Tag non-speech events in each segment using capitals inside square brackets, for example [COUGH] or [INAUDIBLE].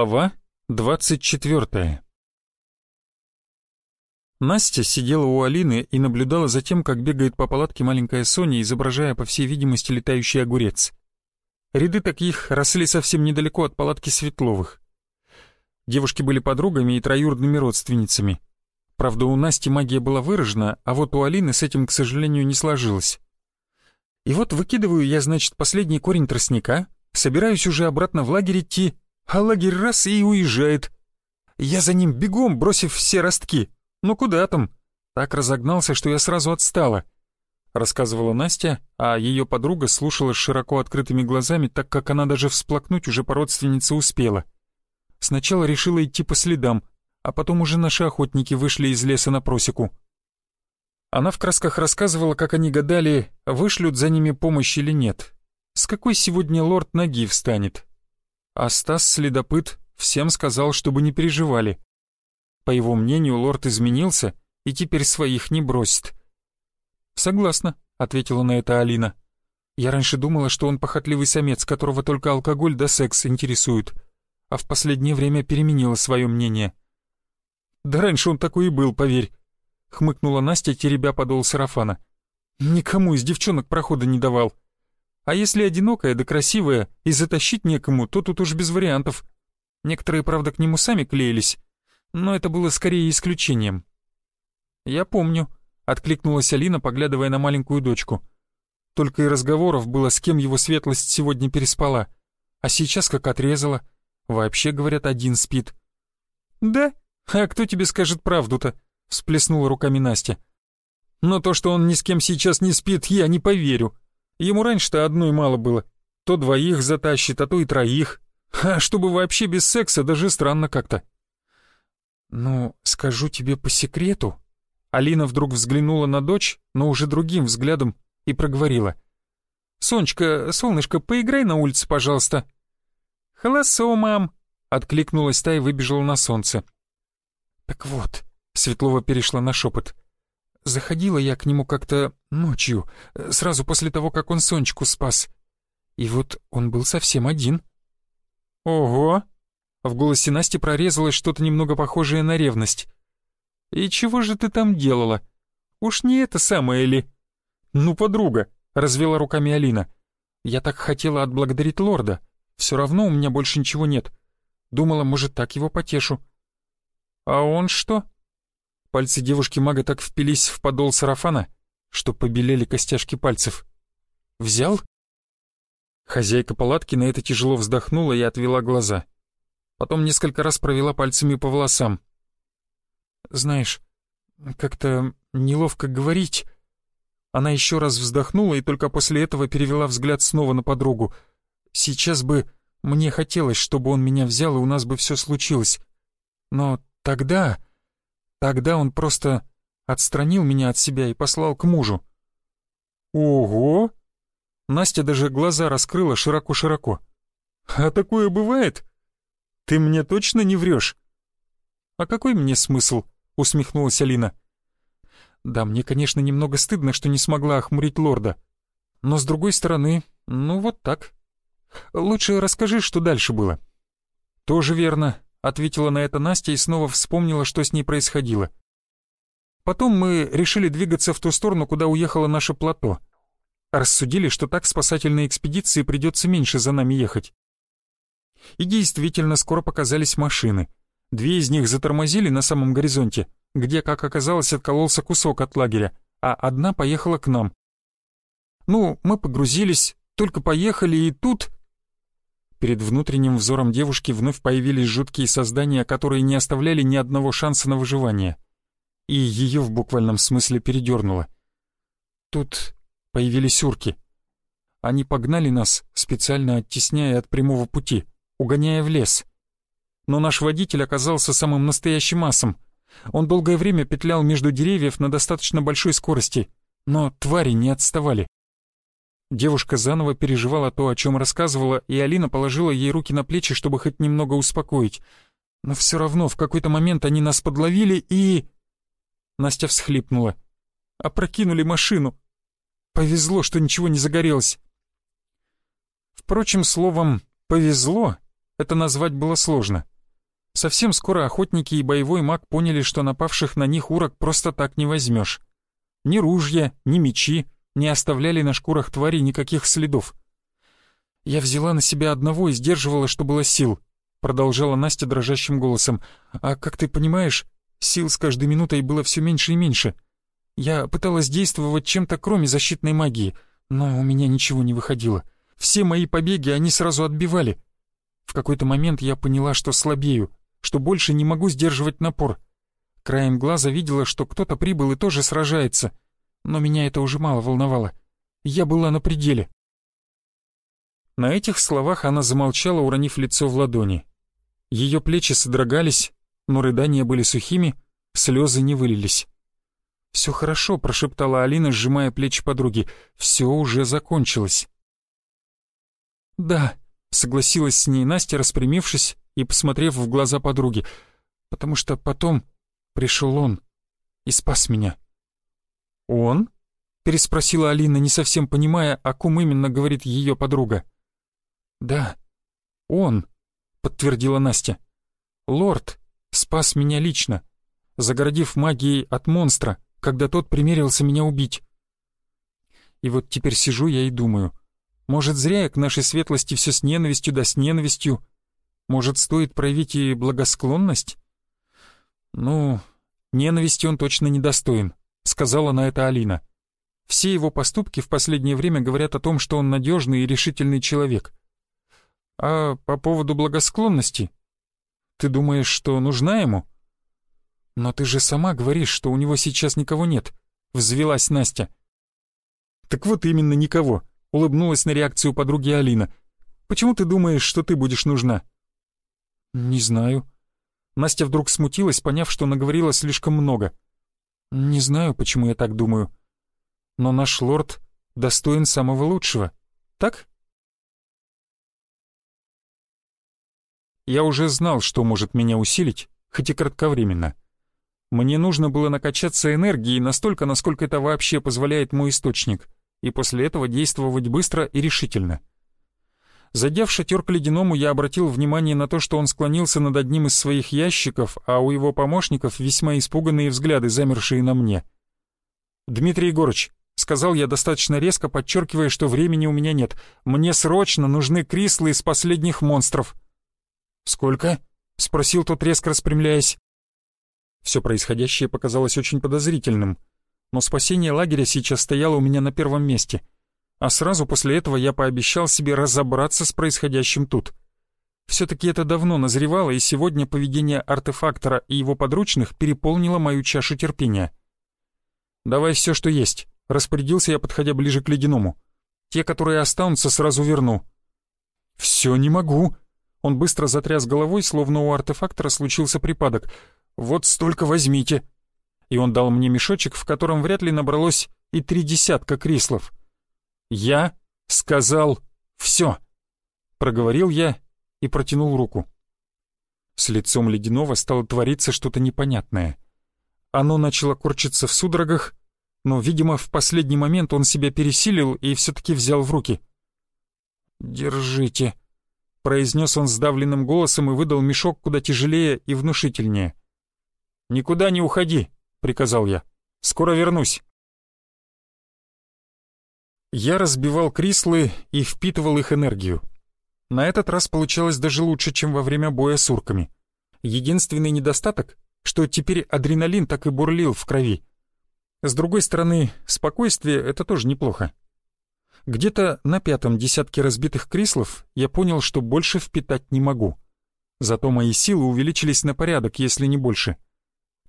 Глава 24 Настя сидела у Алины и наблюдала за тем, как бегает по палатке маленькая Соня, изображая, по всей видимости, летающий огурец. Ряды таких росли совсем недалеко от палатки Светловых. Девушки были подругами и троюродными родственницами. Правда, у Насти магия была выражена, а вот у Алины с этим, к сожалению, не сложилось. И вот выкидываю я, значит, последний корень тростника, собираюсь уже обратно в лагерь идти, а лагерь раз и уезжает. Я за ним бегом, бросив все ростки. Ну куда там? Так разогнался, что я сразу отстала. Рассказывала Настя, а ее подруга слушала с широко открытыми глазами, так как она даже всплакнуть уже по родственнице успела. Сначала решила идти по следам, а потом уже наши охотники вышли из леса на просеку. Она в красках рассказывала, как они гадали, вышлют за ними помощь или нет. С какой сегодня лорд ноги встанет? А Стас-следопыт всем сказал, чтобы не переживали. По его мнению, лорд изменился и теперь своих не бросит. «Согласна», — ответила на это Алина. «Я раньше думала, что он похотливый самец, которого только алкоголь да секс интересуют, а в последнее время переменила свое мнение». «Да раньше он такой и был, поверь», — хмыкнула Настя, теребя подол сарафана. «Никому из девчонок прохода не давал. А если одинокая да красивая и затащить некому, то тут уж без вариантов. Некоторые, правда, к нему сами клеились, но это было скорее исключением. «Я помню», — откликнулась Алина, поглядывая на маленькую дочку. Только и разговоров было, с кем его светлость сегодня переспала. А сейчас как отрезала. Вообще, говорят, один спит. «Да? А кто тебе скажет правду-то?» — всплеснула руками Настя. «Но то, что он ни с кем сейчас не спит, я не поверю. Ему раньше-то одной мало было. То двоих затащит, а то и троих. [LAUGHS] А чтобы вообще без секса, даже странно как-то. «Ну, скажу тебе по секрету». Алина вдруг взглянула на дочь, но уже другим взглядом, и проговорила. «Сонечка, солнышко, поиграй на улице, пожалуйста». «Холосо, мам», — откликнулась та и выбежала на солнце. «Так вот», — Светлова перешла на шепот, — Заходила я к нему как-то ночью, э, сразу после того, как он Сонечку спас. И вот он был совсем один. «Ого!» В голосе Насти прорезалось что-то немного похожее на ревность. «И чего же ты там делала? Уж не это самое ли?» «Ну, подруга», — развела руками Алина. «Я так хотела отблагодарить лорда. Все равно у меня больше ничего нет. Думала, может, так его потешу». «А он что?» Пальцы девушки-мага так впились в подол сарафана, что побелели костяшки пальцев. «Взял?» Хозяйка палатки на это тяжело вздохнула и отвела глаза. Потом несколько раз провела пальцами по волосам. «Знаешь, как-то неловко говорить...» Она еще раз вздохнула и только после этого перевела взгляд снова на подругу. «Сейчас бы мне хотелось, чтобы он меня взял, и у нас бы все случилось. Но тогда...» Тогда он просто отстранил меня от себя и послал к мужу. Ого! Настя даже глаза раскрыла широко-широко. А такое бывает? Ты мне точно не врешь? А какой мне смысл? Усмехнулась Алина. Да, мне, конечно, немного стыдно, что не смогла охмурить лорда. Но с другой стороны, ну вот так. Лучше расскажи, что дальше было. Тоже верно. — ответила на это Настя и снова вспомнила, что с ней происходило. Потом мы решили двигаться в ту сторону, куда уехало наше плато. Рассудили, что так спасательной экспедиции придется меньше за нами ехать. И действительно, скоро показались машины. Две из них затормозили на самом горизонте, где, как оказалось, откололся кусок от лагеря, а одна поехала к нам. Ну, мы погрузились, только поехали, и тут... Перед внутренним взором девушки вновь появились жуткие создания, которые не оставляли ни одного шанса на выживание. И ее в буквальном смысле передернуло. Тут появились урки. Они погнали нас, специально оттесняя от прямого пути, угоняя в лес. Но наш водитель оказался самым настоящим асом. Он долгое время петлял между деревьев на достаточно большой скорости, но твари не отставали. Девушка заново переживала то, о чем рассказывала, и Алина положила ей руки на плечи, чтобы хоть немного успокоить. Но все равно в какой-то момент они нас подловили и... Настя всхлипнула. Опрокинули машину. Повезло, что ничего не загорелось. Впрочем, словом «повезло» это назвать было сложно. Совсем скоро охотники и боевой маг поняли, что напавших на них урок просто так не возьмешь. Ни ружья, ни мечи не оставляли на шкурах тварей никаких следов. «Я взяла на себя одного и сдерживала, что было сил», — продолжала Настя дрожащим голосом. «А как ты понимаешь, сил с каждой минутой было все меньше и меньше. Я пыталась действовать чем-то кроме защитной магии, но у меня ничего не выходило. Все мои побеги они сразу отбивали. В какой-то момент я поняла, что слабею, что больше не могу сдерживать напор. Краем глаза видела, что кто-то прибыл и тоже сражается, но меня это уже мало волновало. Я была на пределе. На этих словах она замолчала, уронив лицо в ладони. Ее плечи содрогались, но рыдания были сухими, слезы не вылились. «Все хорошо», — прошептала Алина, сжимая плечи подруги. «Все уже закончилось». «Да», — согласилась с ней Настя, распрямившись и посмотрев в глаза подруги, «потому что потом пришел он и спас меня». «Он?» — переспросила Алина, не совсем понимая, о ком именно говорит ее подруга. «Да, он», — подтвердила Настя. «Лорд спас меня лично, загородив магией от монстра, когда тот примерился меня убить. И вот теперь сижу я и думаю, может, зря я к нашей светлости все с ненавистью да с ненавистью. Может, стоит проявить и благосклонность? Ну, ненависти он точно недостоин, сказала на это Алина. Все его поступки в последнее время говорят о том, что он надежный и решительный человек. А по поводу благосклонности? Ты думаешь, что нужна ему? Но ты же сама говоришь, что у него сейчас никого нет, взвелась Настя. Так вот именно никого, улыбнулась на реакцию подруги Алина. Почему ты думаешь, что ты будешь нужна? Не знаю. Настя вдруг смутилась, поняв, что наговорила слишком много. Не знаю, почему я так думаю. Но наш лорд достоин самого лучшего. Так? Я уже знал, что может меня усилить, хоть и кратковременно. Мне нужно было накачаться энергией настолько, насколько это вообще позволяет мой источник, и после этого действовать быстро и решительно. Зайдя в шатер к ледяному, я обратил внимание на то, что он склонился над одним из своих ящиков, а у его помощников весьма испуганные взгляды, замершие на мне. «Дмитрий Егорыч», — сказал я достаточно резко, подчеркивая, что времени у меня нет, «мне срочно нужны крислы из последних монстров». «Сколько?» — спросил тот, резко распрямляясь. Все происходящее показалось очень подозрительным, но спасение лагеря сейчас стояло у меня на первом месте, а сразу после этого я пообещал себе разобраться с происходящим тут. Все-таки это давно назревало, и сегодня поведение артефактора и его подручных переполнило мою чашу терпения. «Давай все, что есть», — распорядился я, подходя ближе к ледяному. «Те, которые останутся, сразу верну». «Все не могу», он быстро затряс головой, словно у артефактора случился припадок. «Вот столько возьмите!» И он дал мне мешочек, в котором вряд ли набралось и три десятка крислов. «Я сказал все!» Проговорил я и протянул руку. С лицом ледяного стало твориться что-то непонятное. Оно начало корчиться в судорогах, но, видимо, в последний момент он себя пересилил и все-таки взял в руки. «Держите», произнес он сдавленным голосом и выдал мешок куда тяжелее и внушительнее. «Никуда не уходи», — приказал я. «Скоро вернусь». Я разбивал крислы и впитывал их энергию. На этот раз получалось даже лучше, чем во время боя с урками. Единственный недостаток, что теперь адреналин так и бурлил в крови. С другой стороны, спокойствие — это тоже неплохо. Где-то на пятом десятке разбитых крислов я понял, что больше впитать не могу. Зато мои силы увеличились на порядок, если не больше.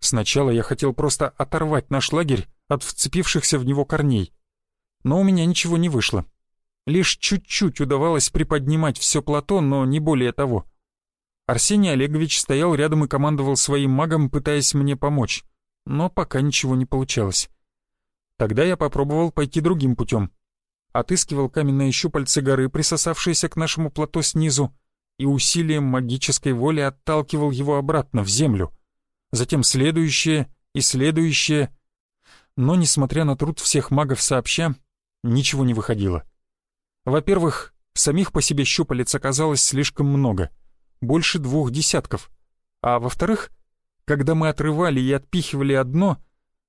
Сначала я хотел просто оторвать наш лагерь от вцепившихся в него корней. Но у меня ничего не вышло. Лишь чуть-чуть удавалось приподнимать все плато, но не более того. Арсений Олегович стоял рядом и командовал своим магом, пытаясь мне помочь. Но пока ничего не получалось. Тогда я попробовал пойти другим путем отыскивал каменные щупальцы горы, присосавшиеся к нашему плато снизу, и усилием магической воли отталкивал его обратно в землю. Затем следующее и следующее. Но, несмотря на труд всех магов сообща, ничего не выходило. Во-первых, самих по себе щупалец оказалось слишком много. больше двух десятков. А во-вторых, когда мы отрывали и отпихивали одно,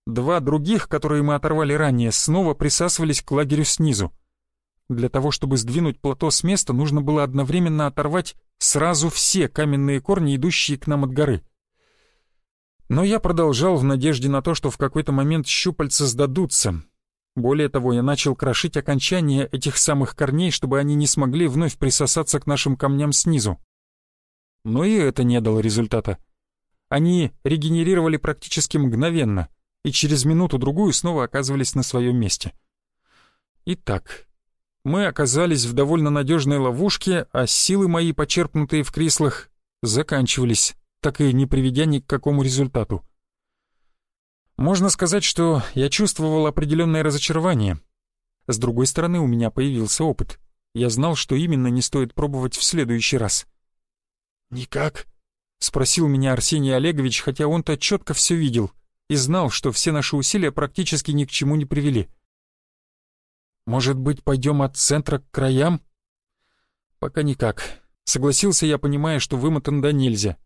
два других, которые мы оторвали ранее, снова присасывались к лагерю снизу. Для того, чтобы сдвинуть плато с места, нужно было одновременно оторвать сразу все каменные корни, идущие к нам от горы. Но я продолжал в надежде на то, что в какой-то момент щупальца сдадутся. Более того, я начал крошить окончания этих самых корней, чтобы они не смогли вновь присосаться к нашим камням снизу. Но и это не дало результата. Они регенерировали практически мгновенно и через минуту-другую снова оказывались на своем месте. Итак, мы оказались в довольно надежной ловушке, а силы мои, почерпнутые в крислах, заканчивались, так и не приведя ни к какому результату. Можно сказать, что я чувствовал определенное разочарование. С другой стороны, у меня появился опыт. Я знал, что именно не стоит пробовать в следующий раз. «Никак?» — спросил меня Арсений Олегович, хотя он-то четко все видел и знал, что все наши усилия практически ни к чему не привели. Может быть, пойдем от центра к краям? Пока никак. Согласился я, понимая, что вымотан да нельзя.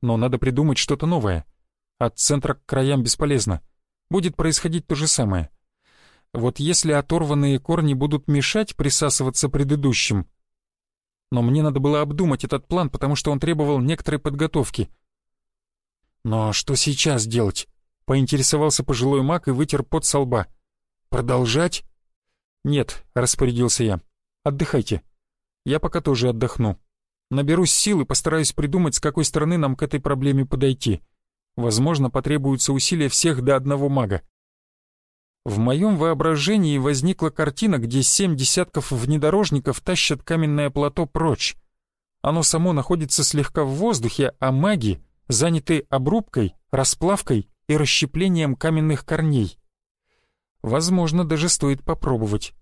Но надо придумать что-то новое. От центра к краям бесполезно. Будет происходить то же самое. Вот если оторванные корни будут мешать присасываться предыдущим. Но мне надо было обдумать этот план, потому что он требовал некоторой подготовки. Но что сейчас делать? Поинтересовался пожилой маг и вытер пот со лба. Продолжать? «Нет», — распорядился я. «Отдыхайте. Я пока тоже отдохну. Наберусь сил и постараюсь придумать, с какой стороны нам к этой проблеме подойти. Возможно, потребуются усилия всех до одного мага». В моем воображении возникла картина, где семь десятков внедорожников тащат каменное плато прочь. Оно само находится слегка в воздухе, а маги заняты обрубкой, расплавкой и расщеплением каменных корней. Возможно, даже стоит попробовать.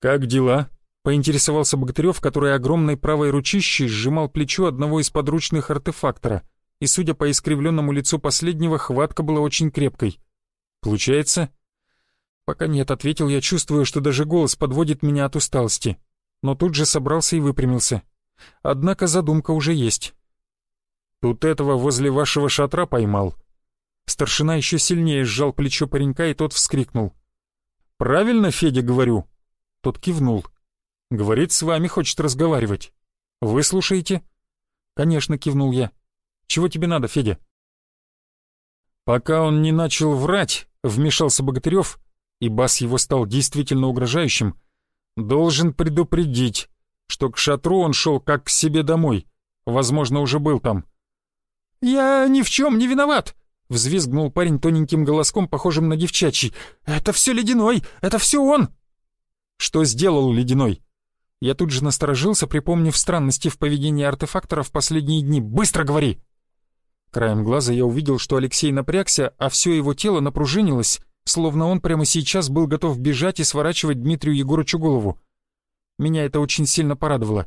«Как дела?» — поинтересовался Богатырев, который огромной правой ручищей сжимал плечо одного из подручных артефактора, и, судя по искривленному лицу последнего, хватка была очень крепкой. «Получается?» «Пока нет», — ответил я, чувствую, что даже голос подводит меня от усталости. Но тут же собрался и выпрямился. Однако задумка уже есть. «Тут этого возле вашего шатра поймал», Старшина еще сильнее сжал плечо паренька, и тот вскрикнул. «Правильно, Федя, говорю?» Тот кивнул. «Говорит, с вами хочет разговаривать. Вы слушаете?» «Конечно», — кивнул я. «Чего тебе надо, Федя?» «Пока он не начал врать», — вмешался Богатырев, и бас его стал действительно угрожающим, «должен предупредить, что к шатру он шел как к себе домой. Возможно, уже был там». «Я ни в чем не виноват!» Взвизгнул парень тоненьким голоском, похожим на девчачий. «Это все Ледяной! Это все он!» «Что сделал Ледяной?» Я тут же насторожился, припомнив странности в поведении артефактора в последние дни. «Быстро говори!» Краем глаза я увидел, что Алексей напрягся, а все его тело напружинилось, словно он прямо сейчас был готов бежать и сворачивать Дмитрию Егорычу голову. Меня это очень сильно порадовало.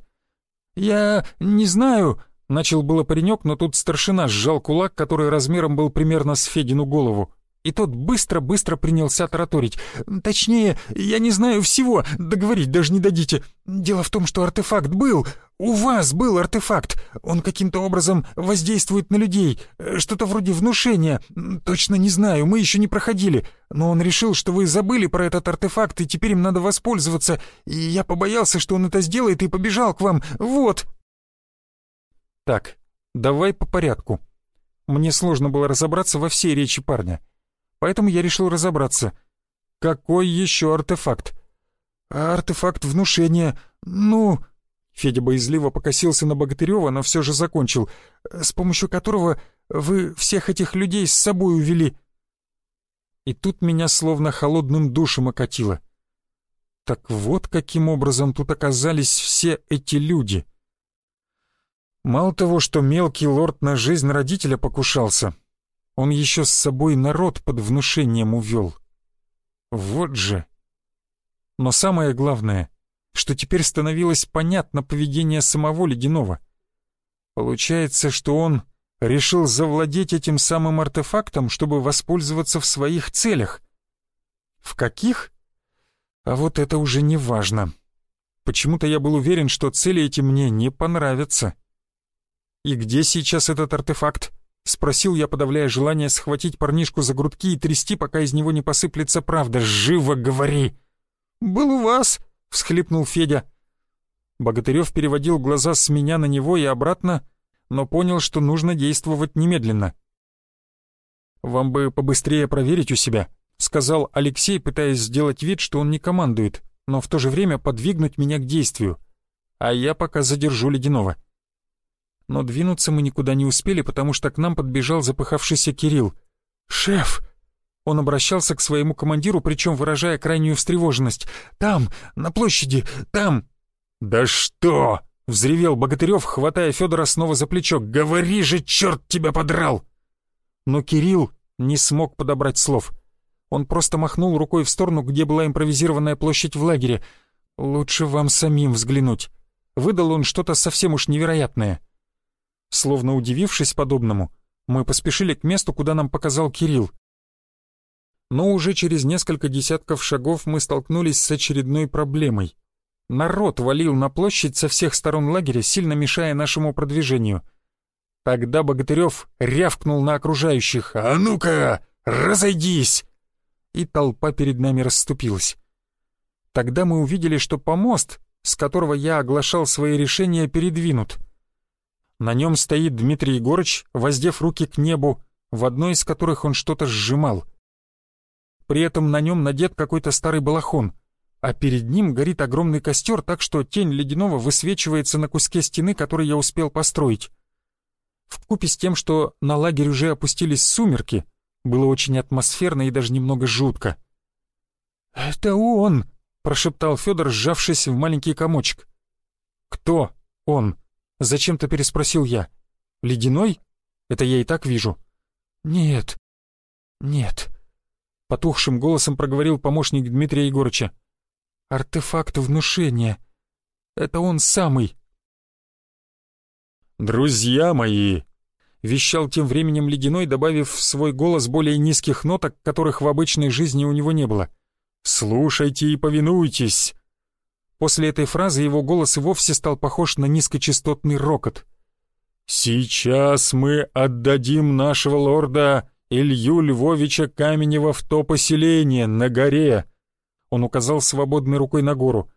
«Я не знаю», Начал было паренек, но тут старшина сжал кулак, который размером был примерно с Федину голову. И тот быстро-быстро принялся тараторить. «Точнее, я не знаю всего, договорить даже не дадите. Дело в том, что артефакт был. У вас был артефакт. Он каким-то образом воздействует на людей. Что-то вроде внушения. Точно не знаю, мы еще не проходили. Но он решил, что вы забыли про этот артефакт, и теперь им надо воспользоваться. И я побоялся, что он это сделает, и побежал к вам. Вот!» Так, давай по порядку. Мне сложно было разобраться во всей речи парня. Поэтому я решил разобраться. Какой еще артефакт? Артефакт внушения. Ну... Федя боязливо покосился на Богатырева, но все же закончил. С помощью которого вы всех этих людей с собой увели. И тут меня словно холодным душем окатило. Так вот каким образом тут оказались все эти люди — Мало того, что мелкий лорд на жизнь родителя покушался, он еще с собой народ под внушением увел. Вот же. Но самое главное, что теперь становилось понятно поведение самого Ледяного. Получается, что он решил завладеть этим самым артефактом, чтобы воспользоваться в своих целях. В каких? А вот это уже не важно. Почему-то я был уверен, что цели эти мне не понравятся. «И где сейчас этот артефакт?» — спросил я, подавляя желание схватить парнишку за грудки и трясти, пока из него не посыплется правда. «Живо говори!» «Был у вас!» — всхлипнул Федя. Богатырев переводил глаза с меня на него и обратно, но понял, что нужно действовать немедленно. «Вам бы побыстрее проверить у себя», — сказал Алексей, пытаясь сделать вид, что он не командует, но в то же время подвигнуть меня к действию. А я пока задержу Ледяного. Но двинуться мы никуда не успели, потому что к нам подбежал запыхавшийся Кирилл. «Шеф!» Он обращался к своему командиру, причем выражая крайнюю встревоженность. «Там, на площади, там!» «Да что!» — взревел Богатырев, хватая Федора снова за плечо. «Говори же, черт тебя подрал!» Но Кирилл не смог подобрать слов. Он просто махнул рукой в сторону, где была импровизированная площадь в лагере. «Лучше вам самим взглянуть». Выдал он что-то совсем уж невероятное. Словно удивившись подобному, мы поспешили к месту, куда нам показал Кирилл. Но уже через несколько десятков шагов мы столкнулись с очередной проблемой. Народ валил на площадь со всех сторон лагеря, сильно мешая нашему продвижению — Тогда Богатырев рявкнул на окружающих «А ну-ка, разойдись!» И толпа перед нами расступилась. Тогда мы увидели, что помост, с которого я оглашал свои решения, передвинут. На нем стоит Дмитрий Егорыч, воздев руки к небу, в одной из которых он что-то сжимал. При этом на нем надет какой-то старый балахон, а перед ним горит огромный костер, так что тень ледяного высвечивается на куске стены, который я успел построить. Вкупе с тем, что на лагерь уже опустились сумерки, было очень атмосферно и даже немного жутко. «Это он!» — прошептал Федор, сжавшись в маленький комочек. «Кто он?» — зачем-то переспросил я. «Ледяной? Это я и так вижу». «Нет, нет», — потухшим голосом проговорил помощник Дмитрия Егорыча. «Артефакт внушения. Это он самый». «Друзья мои!» — вещал тем временем Ледяной, добавив в свой голос более низких ноток, которых в обычной жизни у него не было. «Слушайте и повинуйтесь!» После этой фразы его голос и вовсе стал похож на низкочастотный рокот. «Сейчас мы отдадим нашего лорда Илью Львовича Каменева в то поселение на горе!» Он указал свободной рукой на гору.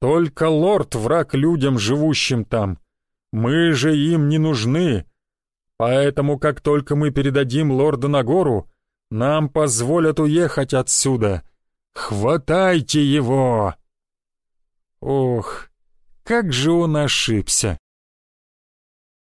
«Только лорд враг людям, живущим там!» Мы же им не нужны. Поэтому, как только мы передадим лорда на гору, нам позволят уехать отсюда. Хватайте его!» Ох, как же он ошибся!